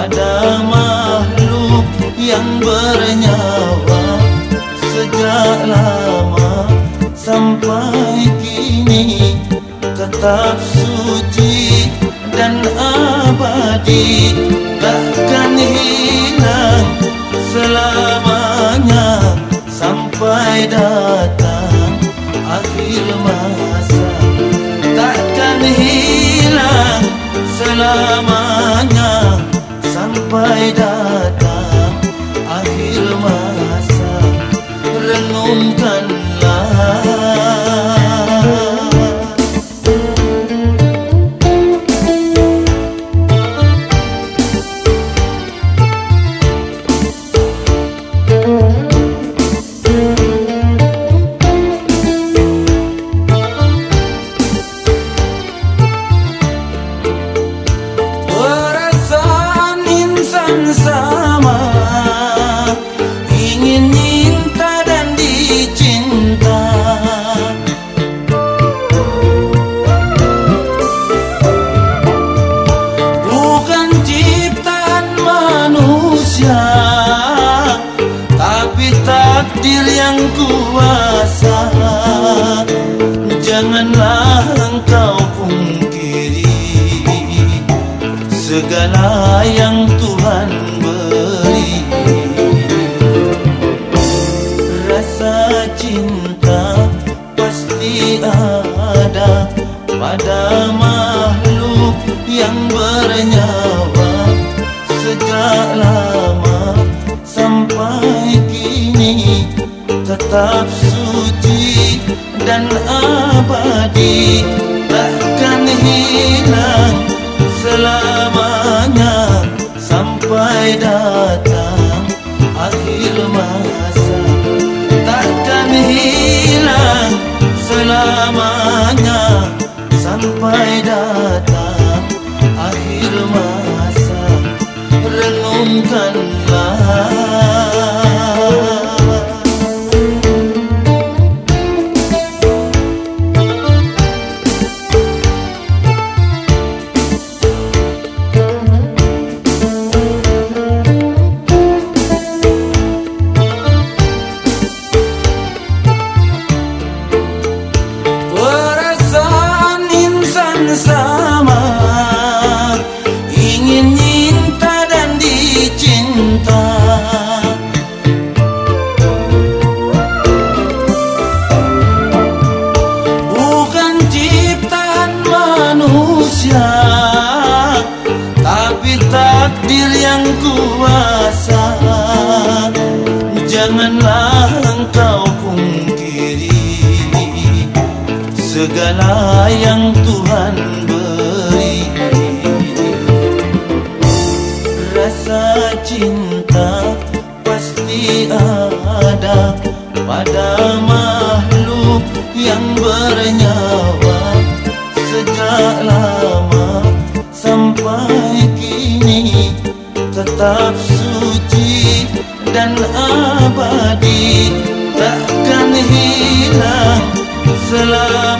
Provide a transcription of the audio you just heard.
pada makhluk yang bernyawa sejak lama sampai kini tetap suci dan abadi takkan hilang selamanya sampai datang akhir masa. Takkan hilang selamanya um pun yang kuasa. Janganlah engkau pungkiri Segala yang Tuhan beri. Rasa cinta pasti ada Pada makhluk yang bernyawa Sejak lama Tetap suci dan abadi Takkan hilang selamanya sampai datang akhir masa. Takkan hilang selamanya sampai datang akhir masa. Renungkanlah sama Ingin cinta dan dicinta. Bukan ciptaan manusia Tapi takdir yang kuasa segala yang Tuhan beri. Rasa cinta pasti ada pada makhluk yang bernyawa. Sejak lama sampai kini tetap suci dan abadi Takkan hilang selamanya